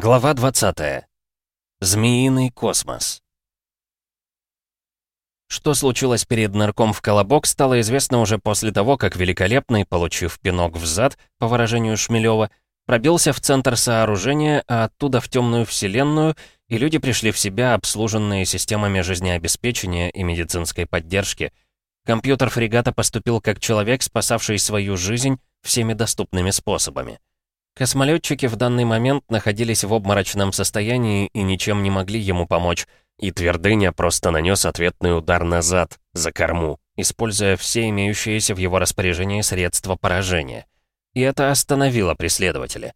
Глава 20. Змеиный космос. Что случилось перед нырком в колобок, стало известно уже после того, как Великолепный, получив пинок в зад, по выражению Шмелева, пробился в центр сооружения, а оттуда в темную вселенную, и люди пришли в себя, обслуженные системами жизнеобеспечения и медицинской поддержки. Компьютер фрегата поступил как человек, спасавший свою жизнь всеми доступными способами. Космолетчики в данный момент находились в обморочном состоянии и ничем не могли ему помочь, и Твердыня просто нанес ответный удар назад, за корму, используя все имеющиеся в его распоряжении средства поражения. И это остановило преследователя.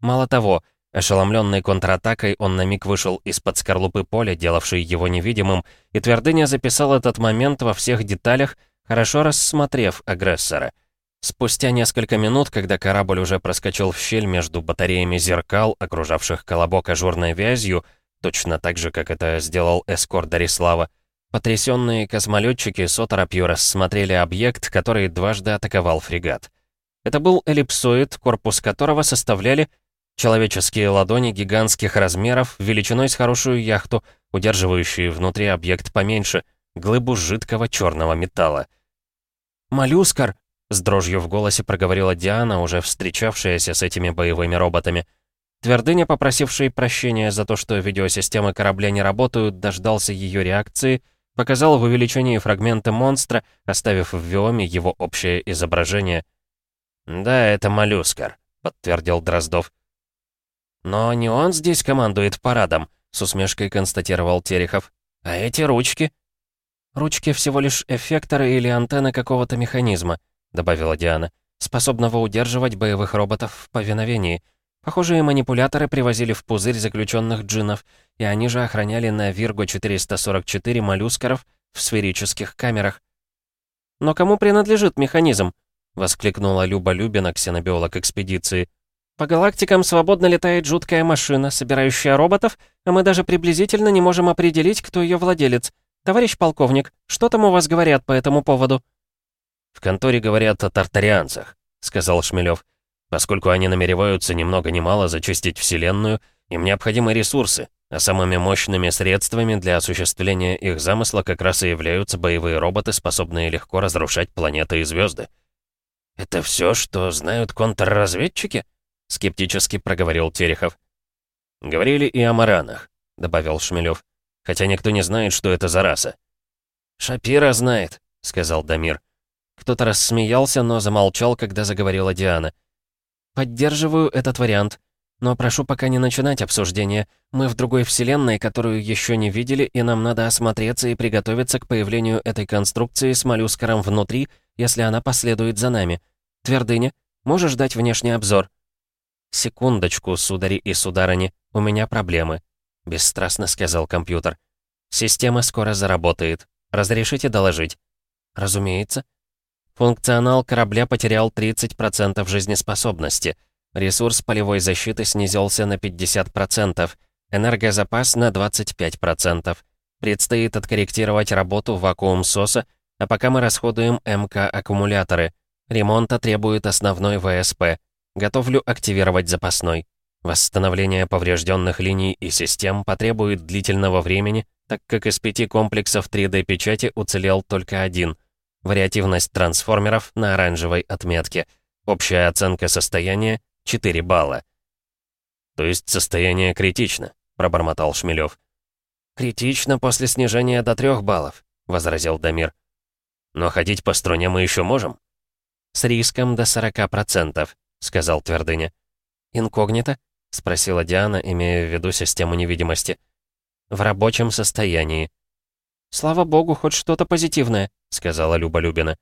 Мало того, ошеломленный контратакой, он на миг вышел из-под скорлупы поля, делавшей его невидимым, и Твердыня записал этот момент во всех деталях, хорошо рассмотрев агрессора — Спустя несколько минут, когда корабль уже проскочил в щель между батареями зеркал, окружавших колобок ажурной вязью, точно так же, как это сделал эскорт Дарислава, потрясенные космолетчики с оторопью рассмотрели объект, который дважды атаковал фрегат. Это был эллипсоид, корпус которого составляли человеческие ладони гигантских размеров, величиной с хорошую яхту, удерживающие внутри объект поменьше, глыбу жидкого черного металла. «Моллюскар!» С дрожью в голосе проговорила Диана, уже встречавшаяся с этими боевыми роботами. Твердыня, попросивший прощения за то, что видеосистемы корабля не работают, дождался ее реакции, показал в увеличении фрагменты монстра, оставив в Виоме его общее изображение. «Да, это моллюскар», — подтвердил Дроздов. «Но не он здесь командует парадом», — с усмешкой констатировал Терехов. «А эти ручки?» «Ручки всего лишь эффекторы или антенны какого-то механизма», добавила Диана, способного удерживать боевых роботов в повиновении. Похожие манипуляторы привозили в пузырь заключенных джинов, и они же охраняли на Вирго-444 моллюскеров в сферических камерах. «Но кому принадлежит механизм?» — воскликнула Люба Любина, ксенобиолог экспедиции. «По галактикам свободно летает жуткая машина, собирающая роботов, а мы даже приблизительно не можем определить, кто ее владелец. Товарищ полковник, что там у вас говорят по этому поводу?» «В конторе говорят о тартарианцах», — сказал Шмелев. «Поскольку они намереваются ни много ни мало зачистить Вселенную, им необходимы ресурсы, а самыми мощными средствами для осуществления их замысла как раз и являются боевые роботы, способные легко разрушать планеты и звезды. «Это все, что знают контрразведчики?» — скептически проговорил Терехов. «Говорили и о маранах», — добавил Шмелев. «Хотя никто не знает, что это за раса». «Шапира знает», — сказал Дамир. Кто-то рассмеялся, но замолчал, когда заговорила Диана. «Поддерживаю этот вариант. Но прошу пока не начинать обсуждение. Мы в другой вселенной, которую еще не видели, и нам надо осмотреться и приготовиться к появлению этой конструкции с моллюскором внутри, если она последует за нами. Твердыня, можешь дать внешний обзор?» «Секундочку, судари и сударыни, у меня проблемы», — бесстрастно сказал компьютер. «Система скоро заработает. Разрешите доложить?» «Разумеется. Функционал корабля потерял 30% жизнеспособности. Ресурс полевой защиты снизился на 50%, энергозапас на 25%. Предстоит откорректировать работу вакуум-соса, а пока мы расходуем МК-аккумуляторы. Ремонта требует основной ВСП. Готовлю активировать запасной. Восстановление поврежденных линий и систем потребует длительного времени, так как из пяти комплексов 3D-печати уцелел только один — Вариативность трансформеров на оранжевой отметке. Общая оценка состояния — 4 балла. «То есть состояние критично», — пробормотал Шмелев. «Критично после снижения до 3 баллов», — возразил Дамир. «Но ходить по струне мы еще можем?» «С риском до 40%, — сказал Твердыня. «Инкогнито?» — спросила Диана, имея в виду систему невидимости. «В рабочем состоянии», «Слава богу, хоть что-то позитивное», — сказала Люба Любина.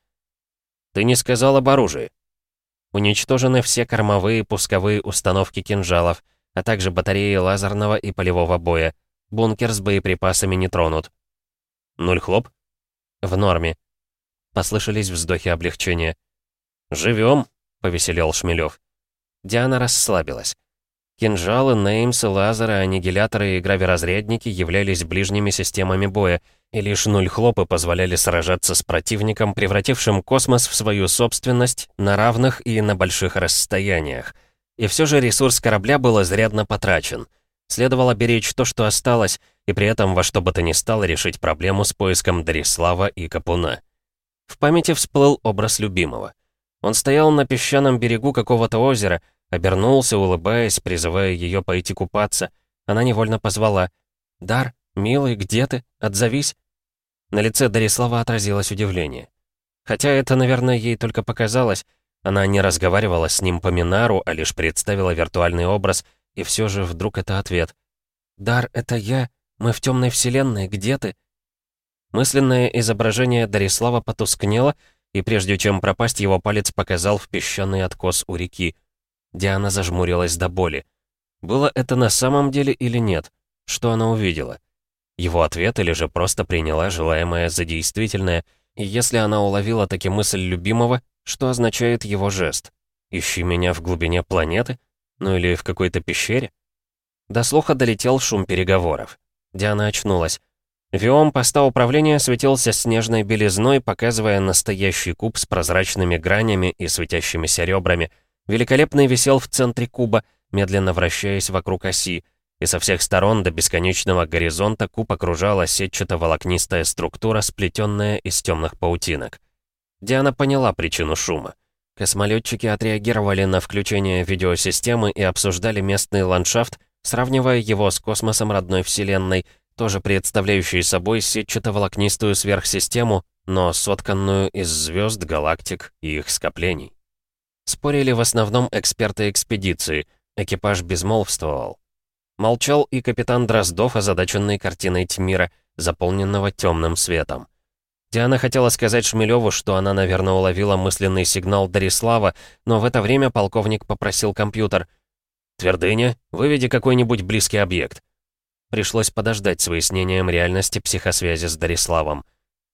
«Ты не сказал об оружии». Уничтожены все кормовые пусковые установки кинжалов, а также батареи лазерного и полевого боя. Бункер с боеприпасами не тронут. «Нуль хлоп?» «В норме». Послышались вздохи облегчения. «Живем», — повеселел Шмелев. Диана расслабилась. Кинжалы, неймсы, лазеры, аннигиляторы и граверазрядники являлись ближними системами боя, и лишь нуль хлопы позволяли сражаться с противником, превратившим космос в свою собственность на равных и на больших расстояниях. И все же ресурс корабля был изрядно потрачен. Следовало беречь то, что осталось, и при этом во что бы то ни стало решить проблему с поиском Дарислава и Капуна. В памяти всплыл образ любимого. Он стоял на песчаном берегу какого-то озера, обернулся, улыбаясь, призывая ее пойти купаться. Она невольно позвала. «Дар, милый, где ты? Отзовись!» На лице Дарислава отразилось удивление. Хотя это, наверное, ей только показалось. Она не разговаривала с ним по Минару, а лишь представила виртуальный образ, и все же вдруг это ответ. «Дар, это я. Мы в темной вселенной. Где ты?» Мысленное изображение Дарислава потускнело, и прежде чем пропасть, его палец показал в песчаный откос у реки. Диана зажмурилась до боли. Было это на самом деле или нет? Что она увидела? Его ответ или же просто приняла желаемое за действительное — и если она уловила таки мысль любимого, что означает его жест? «Ищи меня в глубине планеты? Ну или в какой-то пещере?» До слуха долетел шум переговоров. Диана очнулась. Виом поста управления светился снежной белизной, показывая настоящий куб с прозрачными гранями и светящимися ребрами. Великолепный висел в центре куба, медленно вращаясь вокруг оси и со всех сторон до бесконечного горизонта куб окружала сетчато-волокнистая структура, сплетенная из темных паутинок. Диана поняла причину шума. Космолетчики отреагировали на включение видеосистемы и обсуждали местный ландшафт, сравнивая его с космосом родной Вселенной, тоже представляющей собой сетчато-волокнистую сверхсистему, но сотканную из звезд, галактик и их скоплений. Спорили в основном эксперты экспедиции, экипаж безмолвствовал. Молчал и капитан Дроздов, озадаченный картиной Тьмира, заполненного темным светом. Диана хотела сказать Шмелеву, что она, наверное, уловила мысленный сигнал Дарислава, но в это время полковник попросил компьютер. «Твердыня, выведи какой-нибудь близкий объект». Пришлось подождать с выяснением реальности психосвязи с Дариславом.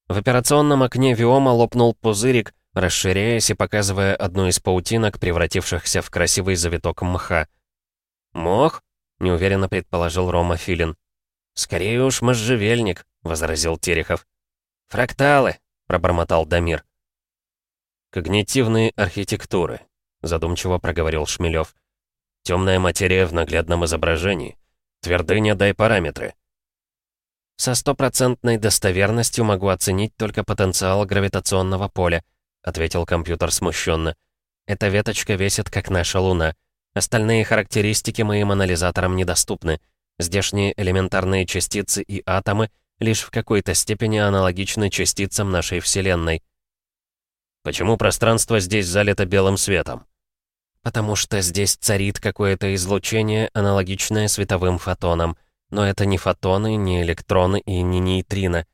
В операционном окне Виома лопнул пузырик, расширяясь и показывая одну из паутинок, превратившихся в красивый завиток мха. «Мох?» — неуверенно предположил Рома Филин. «Скорее уж можжевельник», — возразил Терехов. «Фракталы», — пробормотал Дамир. «Когнитивные архитектуры», — задумчиво проговорил Шмелев. «Темная материя в наглядном изображении. Твердыня, дай параметры». «Со стопроцентной достоверностью могу оценить только потенциал гравитационного поля», — ответил компьютер смущенно. «Эта веточка весит, как наша Луна». Остальные характеристики моим анализаторам недоступны. Здешние элементарные частицы и атомы лишь в какой-то степени аналогичны частицам нашей Вселенной. Почему пространство здесь залито белым светом? Потому что здесь царит какое-то излучение, аналогичное световым фотонам. Но это не фотоны, не электроны и не нейтрино.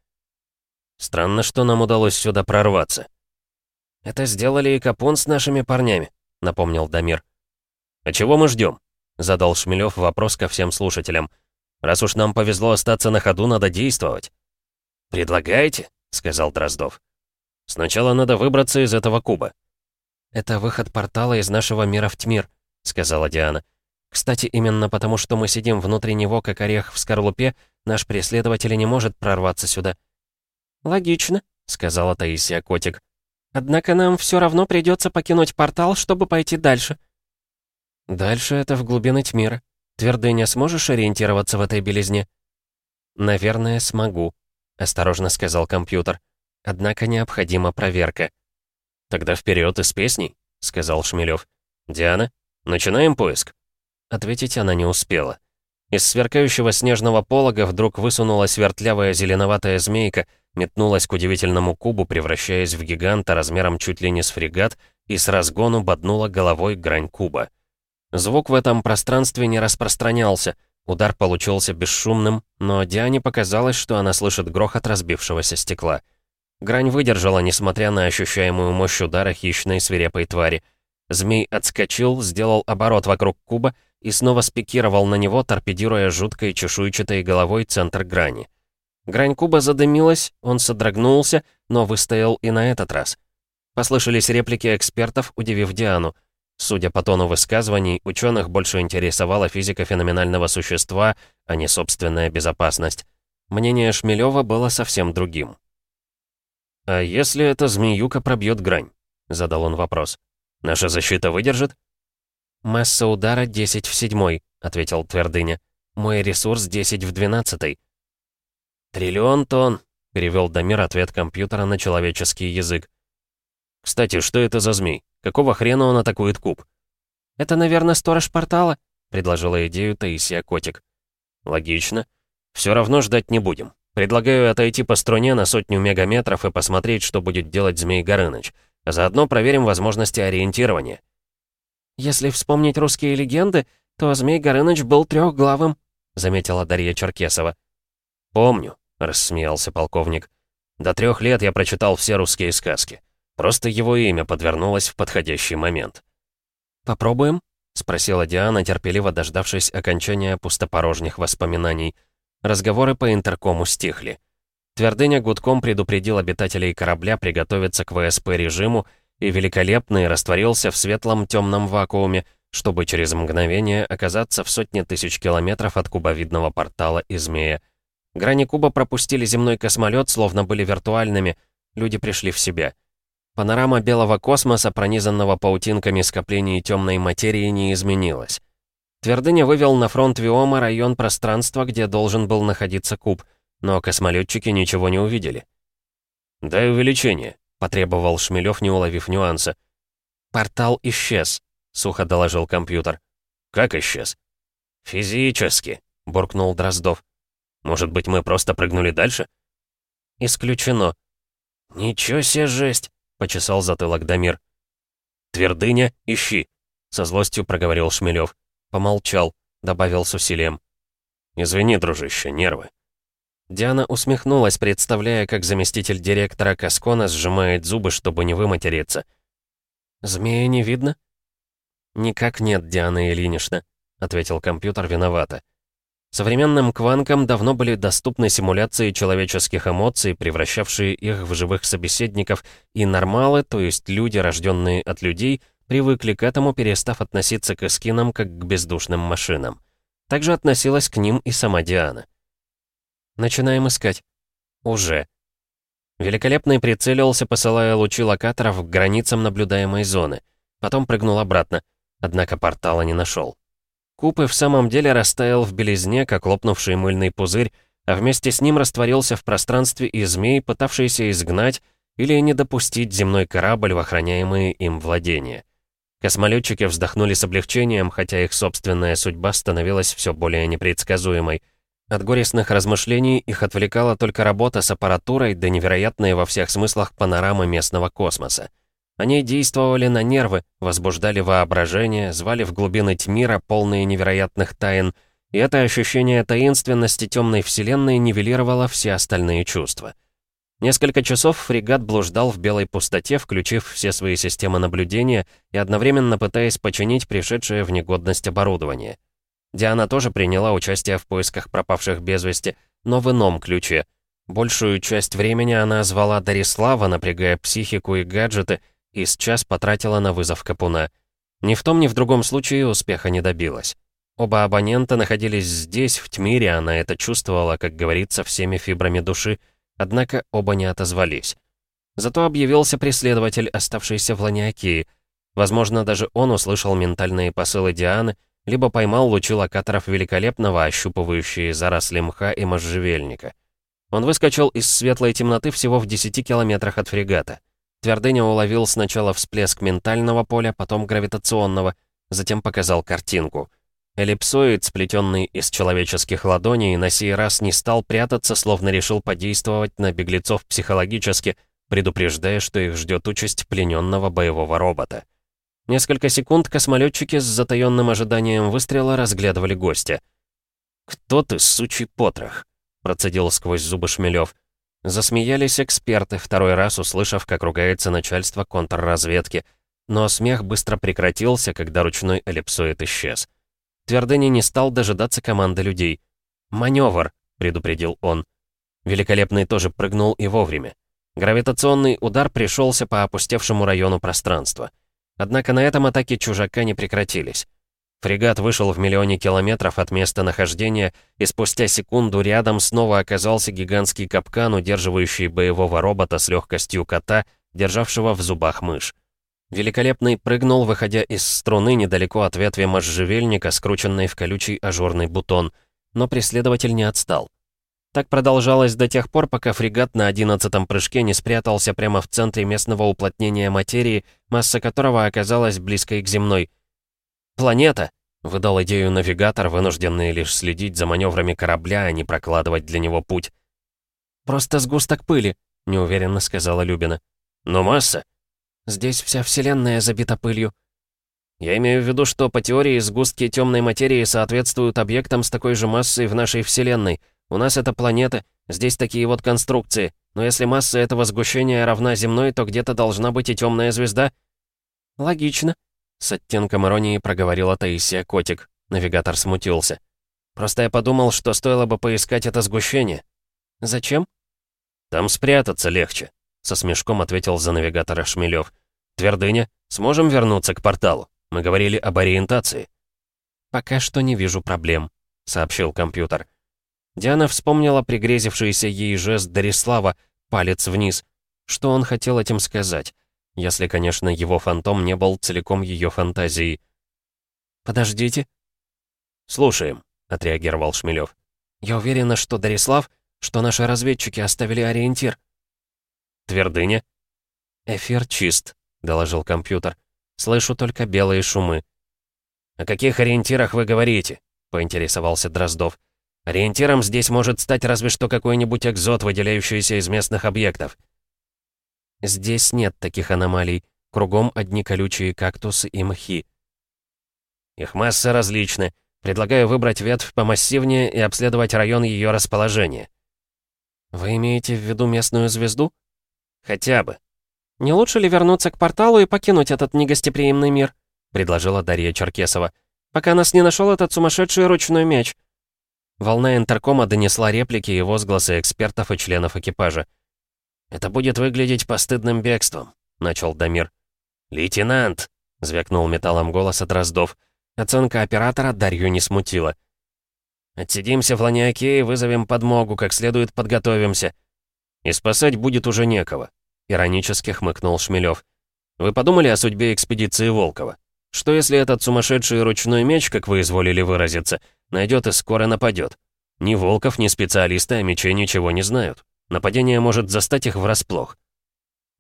Странно, что нам удалось сюда прорваться. «Это сделали и Капон с нашими парнями», — напомнил Дамир. «А чего мы ждем? задал Шмелев вопрос ко всем слушателям. «Раз уж нам повезло остаться на ходу, надо действовать». «Предлагаете?» — сказал Дроздов. «Сначала надо выбраться из этого куба». «Это выход портала из нашего мира в Тьмир», — сказала Диана. «Кстати, именно потому, что мы сидим внутри него, как орех в скорлупе, наш преследователь не может прорваться сюда». «Логично», — сказала Таисия Котик. «Однако нам все равно придется покинуть портал, чтобы пойти дальше». «Дальше это в глубины тьмира. Твердыня, сможешь ориентироваться в этой белизне?» «Наверное, смогу», — осторожно сказал компьютер. «Однако необходима проверка». «Тогда вперед из песней», — сказал Шмелев. «Диана, начинаем поиск». Ответить она не успела. Из сверкающего снежного полога вдруг высунулась вертлявая зеленоватая змейка, метнулась к удивительному кубу, превращаясь в гиганта размером чуть ли не с фрегат, и с разгону боднула головой грань куба. Звук в этом пространстве не распространялся. Удар получился бесшумным, но Диане показалось, что она слышит грохот разбившегося стекла. Грань выдержала, несмотря на ощущаемую мощь удара хищной свирепой твари. Змей отскочил, сделал оборот вокруг куба и снова спикировал на него, торпедируя жуткой чешуйчатой головой центр грани. Грань куба задымилась, он содрогнулся, но выстоял и на этот раз. Послышались реплики экспертов, удивив Диану. Судя по тону высказываний, ученых больше интересовала физика феноменального существа, а не собственная безопасность. Мнение Шмелева было совсем другим. «А если эта змеюка пробьет грань?» — задал он вопрос. «Наша защита выдержит?» «Масса удара 10 в седьмой», — ответил Твердыня. Мой ресурс 10 в 12. «Триллион тонн», — перевел Дамир ответ компьютера на человеческий язык. «Кстати, что это за змей? Какого хрена он атакует куб?» «Это, наверное, сторож портала», — предложила идею Таисия Котик. «Логично. Все равно ждать не будем. Предлагаю отойти по струне на сотню мегаметров и посмотреть, что будет делать Змей Горыныч. А заодно проверим возможности ориентирования». «Если вспомнить русские легенды, то Змей Горыныч был трехглавым», — заметила Дарья Черкесова. «Помню», — рассмеялся полковник. «До трех лет я прочитал все русские сказки. Просто его имя подвернулось в подходящий момент». «Попробуем?» — спросила Диана, терпеливо дождавшись окончания пустопорожних воспоминаний. Разговоры по интеркому стихли. Твердыня гудком предупредил обитателей корабля приготовиться к ВСП-режиму, и великолепный растворился в светлом темном вакууме, чтобы через мгновение оказаться в сотне тысяч километров от кубовидного портала и змея. Грани куба пропустили земной космолет, словно были виртуальными, люди пришли в себя. Панорама белого космоса, пронизанного паутинками скоплений темной материи, не изменилась. Твердыня вывел на фронт Виома район пространства, где должен был находиться куб, но космолетчики ничего не увидели. «Дай увеличение», — потребовал Шмелев, не уловив нюанса. «Портал исчез», — сухо доложил компьютер. «Как исчез?» «Физически», — буркнул Дроздов. «Может быть, мы просто прыгнули дальше?» «Исключено». «Ничего себе жесть», — почесал затылок Дамир. «Твердыня, ищи», — со злостью проговорил Шмелев. Помолчал, добавил с усилием. «Извини, дружище, нервы». Диана усмехнулась, представляя, как заместитель директора Каскона сжимает зубы, чтобы не выматериться. «Змея не видно?» «Никак нет, Диана Ильинична», — ответил компьютер виновато. Современным кванкам давно были доступны симуляции человеческих эмоций, превращавшие их в живых собеседников, и нормалы, то есть люди, рожденные от людей — привыкли к этому, перестав относиться к эскинам как к бездушным машинам. Также относилась к ним и сама Диана. «Начинаем искать». «Уже». Великолепный прицелился, посылая лучи локаторов к границам наблюдаемой зоны. Потом прыгнул обратно, однако портала не нашел. Куб и в самом деле растаял в белизне, как лопнувший мыльный пузырь, а вместе с ним растворился в пространстве и змей, пытавшийся изгнать или не допустить земной корабль в охраняемые им владения. Космолетчики вздохнули с облегчением, хотя их собственная судьба становилась все более непредсказуемой. От горестных размышлений их отвлекала только работа с аппаратурой да невероятные во всех смыслах панорамы местного космоса. Они действовали на нервы, возбуждали воображение, звали в глубины тьмира, полные невероятных тайн, и это ощущение таинственности темной вселенной нивелировало все остальные чувства. Несколько часов фрегат блуждал в белой пустоте, включив все свои системы наблюдения и одновременно пытаясь починить пришедшее в негодность оборудование. Диана тоже приняла участие в поисках пропавших без вести, но в ином ключе. Большую часть времени она звала Дарислава, напрягая психику и гаджеты, и сейчас потратила на вызов Капуна. Ни в том, ни в другом случае успеха не добилась. Оба абонента находились здесь, в Тмире, она это чувствовала, как говорится, всеми фибрами души, Однако оба не отозвались. Зато объявился преследователь, оставшийся в Ланиакии. Возможно, даже он услышал ментальные посылы Дианы, либо поймал лучи локаторов великолепного, ощупывающие заросли мха и можжевельника. Он выскочил из светлой темноты всего в 10 километрах от фрегата. Твердыня уловил сначала всплеск ментального поля, потом гравитационного, затем показал картинку — Эллипсоид, сплетенный из человеческих ладоней, на сей раз не стал прятаться, словно решил подействовать на беглецов психологически, предупреждая, что их ждет участь плененного боевого робота. Несколько секунд космолетчики с затаённым ожиданием выстрела разглядывали гостя. «Кто ты, сучий потрох?» — процедил сквозь зубы Шмелев. Засмеялись эксперты, второй раз услышав, как ругается начальство контрразведки, но смех быстро прекратился, когда ручной эллипсоид исчез. Твердыня не стал дожидаться команды людей. «Маневр», — предупредил он. Великолепный тоже прыгнул и вовремя. Гравитационный удар пришелся по опустевшему району пространства. Однако на этом атаки чужака не прекратились. Фрегат вышел в миллионе километров от места нахождения, и спустя секунду рядом снова оказался гигантский капкан, удерживающий боевого робота с легкостью кота, державшего в зубах мышь. Великолепный прыгнул, выходя из струны недалеко от ветви можжевельника, скрученной в колючий ажурный бутон. но преследователь не отстал. Так продолжалось до тех пор, пока фрегат на одиннадцатом прыжке не спрятался прямо в центре местного уплотнения материи, масса которого оказалась близкой к земной. «Планета!» — выдал идею навигатор, вынужденный лишь следить за маневрами корабля, а не прокладывать для него путь. «Просто сгусток пыли», — неуверенно сказала Любина. «Но масса?» «Здесь вся Вселенная забита пылью». «Я имею в виду, что по теории сгустки темной материи соответствуют объектам с такой же массой в нашей Вселенной — у нас это планета, здесь такие вот конструкции. Но если масса этого сгущения равна земной, то где-то должна быть и темная звезда». «Логично», — с оттенком иронии проговорила Таисия Котик. Навигатор смутился. «Просто я подумал, что стоило бы поискать это сгущение». «Зачем?» «Там спрятаться легче», — со смешком ответил за навигатора Шмелев. «Твердыня, сможем вернуться к порталу? Мы говорили об ориентации». «Пока что не вижу проблем», — сообщил компьютер. Диана вспомнила пригрезившийся ей жест Дарислава, палец вниз. Что он хотел этим сказать? Если, конечно, его фантом не был целиком ее фантазией. «Подождите». «Слушаем», — отреагировал Шмелев. «Я уверена, что Дарислав, что наши разведчики оставили ориентир». «Твердыня?» «Эфир чист», — доложил компьютер. «Слышу только белые шумы». «О каких ориентирах вы говорите?» — поинтересовался Дроздов. Ориентиром здесь может стать разве что какой-нибудь экзот, выделяющийся из местных объектов. Здесь нет таких аномалий. Кругом одни колючие кактусы и мхи. Их масса различны. Предлагаю выбрать ветвь помассивнее и обследовать район ее расположения. Вы имеете в виду местную звезду? Хотя бы. Не лучше ли вернуться к порталу и покинуть этот негостеприимный мир? Предложила Дарья Черкесова. Пока нас не нашел этот сумасшедший ручной меч. Волна интеркома донесла реплики и возгласы экспертов и членов экипажа. «Это будет выглядеть постыдным бегством», — начал Дамир. «Лейтенант!» — звякнул металлом голос от Дроздов. Оценка оператора Дарью не смутила. «Отсидимся в Ланиаке и вызовем подмогу, как следует подготовимся. И спасать будет уже некого», — иронически хмыкнул Шмелев. «Вы подумали о судьбе экспедиции Волкова? Что если этот сумасшедший ручной меч, как вы изволили выразиться, найдет и скоро нападет? Ни Волков, ни специалисты о мече ничего не знают. Нападение может застать их врасплох.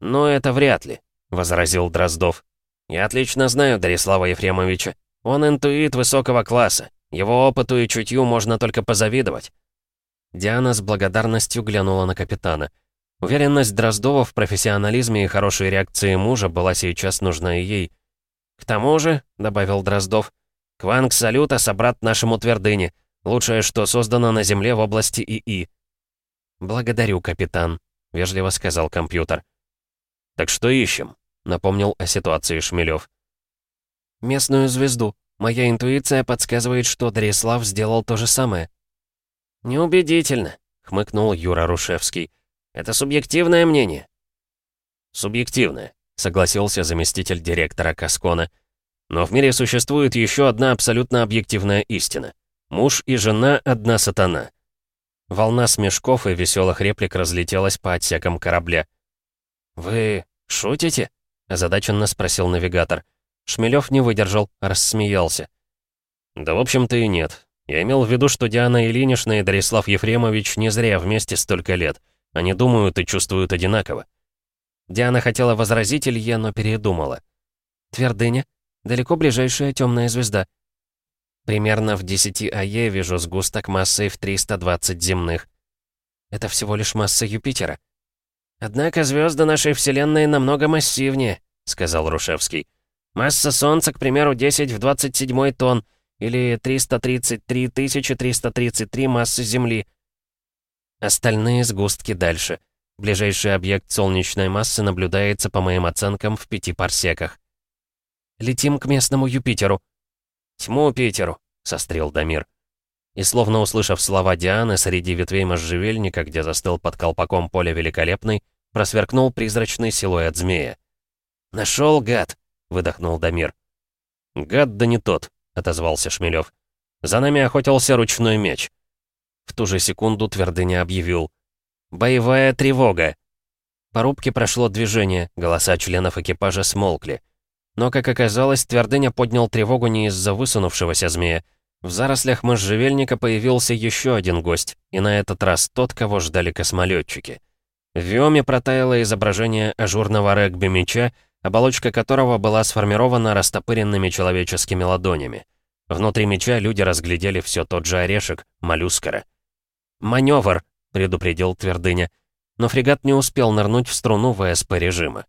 «Но это вряд ли», — возразил Дроздов. «Я отлично знаю Дарислава Ефремовича. Он интуит высокого класса. Его опыту и чутью можно только позавидовать». Диана с благодарностью глянула на капитана. Уверенность Дроздова в профессионализме и хорошей реакции мужа была сейчас нужна и ей — «К тому же», — добавил Дроздов, — «Кванг Салюта собрат нашему твердыне. Лучшее, что создано на Земле в области ИИ». «Благодарю, капитан», — вежливо сказал компьютер. «Так что ищем?» — напомнил о ситуации Шмелев. «Местную звезду. Моя интуиция подсказывает, что Дарислав сделал то же самое». «Неубедительно», — хмыкнул Юра Рушевский. «Это субъективное мнение». «Субъективное», — согласился заместитель директора Каскона. «Но в мире существует еще одна абсолютно объективная истина. Муж и жена — одна сатана». Волна смешков и веселых реплик разлетелась по отсекам корабля. «Вы шутите?» — озадаченно спросил навигатор. Шмелев не выдержал, рассмеялся. «Да в общем-то и нет. Я имел в виду, что Диана Ильинична и Дарислав Ефремович не зря вместе столько лет. Они думают и чувствуют одинаково. Диана хотела возразить Илье, но передумала. «Твердыня. Далеко ближайшая темная звезда. Примерно в 10 АЕ вижу сгусток массой в 320 земных. Это всего лишь масса Юпитера». «Однако звезды нашей Вселенной намного массивнее», — сказал Рушевский. «Масса Солнца, к примеру, 10 в 27 тонн, или 333 333 массы Земли». Остальные сгустки дальше — Ближайший объект солнечной массы наблюдается, по моим оценкам, в пяти парсеках. «Летим к местному Юпитеру». «Тьму Питеру», — сострил Дамир. И словно услышав слова Дианы, среди ветвей можжевельника, где застыл под колпаком поля великолепный, просверкнул призрачный силуэт змея. «Нашел, гад!» — выдохнул Дамир. «Гад да не тот», — отозвался Шмелев. «За нами охотился ручной меч». В ту же секунду Твердыня объявил — «Боевая тревога!» По рубке прошло движение, голоса членов экипажа смолкли. Но, как оказалось, Твердыня поднял тревогу не из-за высунувшегося змея. В зарослях можжевельника появился еще один гость, и на этот раз тот, кого ждали космолетчики. В Виоме протаяло изображение ажурного регби-мяча, оболочка которого была сформирована растопыренными человеческими ладонями. Внутри мяча люди разглядели все тот же орешек, моллюскара. «Маневр!» — предупредил Твердыня. Но фрегат не успел нырнуть в струну ВСП режима.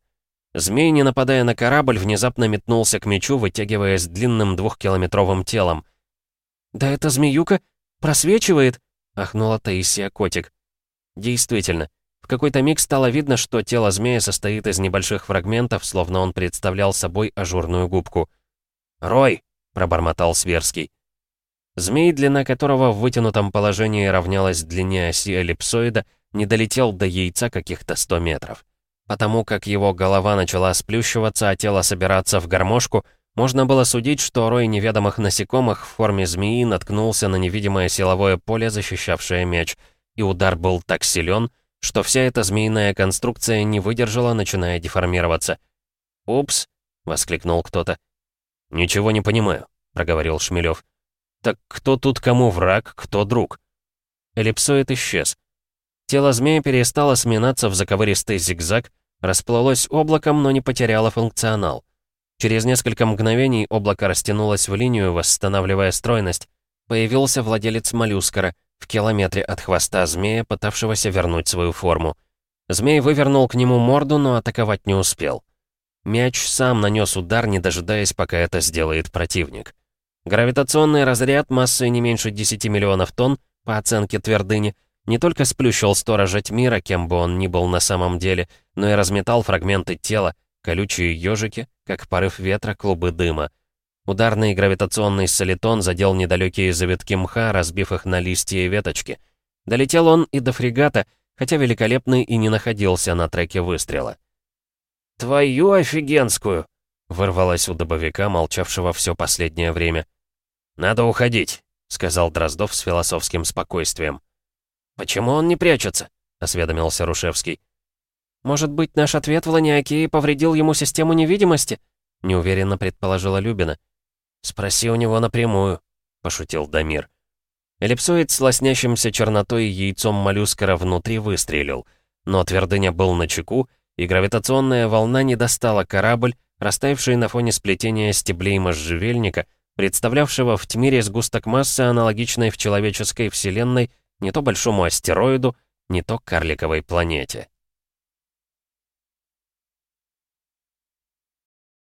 Змей, не нападая на корабль, внезапно метнулся к мячу, вытягиваясь длинным двухкилометровым телом. «Да это змеюка просвечивает!» — ахнула Таисия Котик. Действительно, в какой-то миг стало видно, что тело змея состоит из небольших фрагментов, словно он представлял собой ажурную губку. «Рой!» — пробормотал Сверский. Змей, длина которого в вытянутом положении равнялась длине оси эллипсоида, не долетел до яйца каких-то 100 метров. Потому как его голова начала сплющиваться, а тело собираться в гармошку, можно было судить, что рой неведомых насекомых в форме змеи наткнулся на невидимое силовое поле, защищавшее меч, и удар был так силен, что вся эта змеиная конструкция не выдержала, начиная деформироваться. «Упс!» — воскликнул кто-то. «Ничего не понимаю», — проговорил Шмелев. «Так кто тут кому враг, кто друг?» Эллипсоид исчез. Тело змея перестало сминаться в заковыристый зигзаг, расплылось облаком, но не потеряло функционал. Через несколько мгновений облако растянулось в линию, восстанавливая стройность. Появился владелец моллюскара, в километре от хвоста змея, пытавшегося вернуть свою форму. Змей вывернул к нему морду, но атаковать не успел. Мяч сам нанес удар, не дожидаясь, пока это сделает противник. Гравитационный разряд массой не меньше 10 миллионов тонн, по оценке твердыни, не только сплющил сторожа мира, кем бы он ни был на самом деле, но и разметал фрагменты тела, колючие ежики, как порыв ветра клубы дыма. Ударный гравитационный солитон задел недалекие завитки мха, разбив их на листья и веточки. Долетел он и до фрегата, хотя великолепный и не находился на треке выстрела. «Твою офигенскую!» — вырвалось у добовика, молчавшего все последнее время. «Надо уходить», — сказал Дроздов с философским спокойствием. «Почему он не прячется?» — осведомился Рушевский. «Может быть, наш ответ в Ланиакее повредил ему систему невидимости?» — неуверенно предположила Любина. «Спроси у него напрямую», — пошутил Дамир. Эллипсоид с лоснящимся чернотой яйцом моллюскара внутри выстрелил, но твердыня был на чеку, и гравитационная волна не достала корабль, растаявший на фоне сплетения стеблей можжевельника, представлявшего в тьмире сгусток массы, аналогичной в человеческой вселенной не то большому астероиду, не то карликовой планете.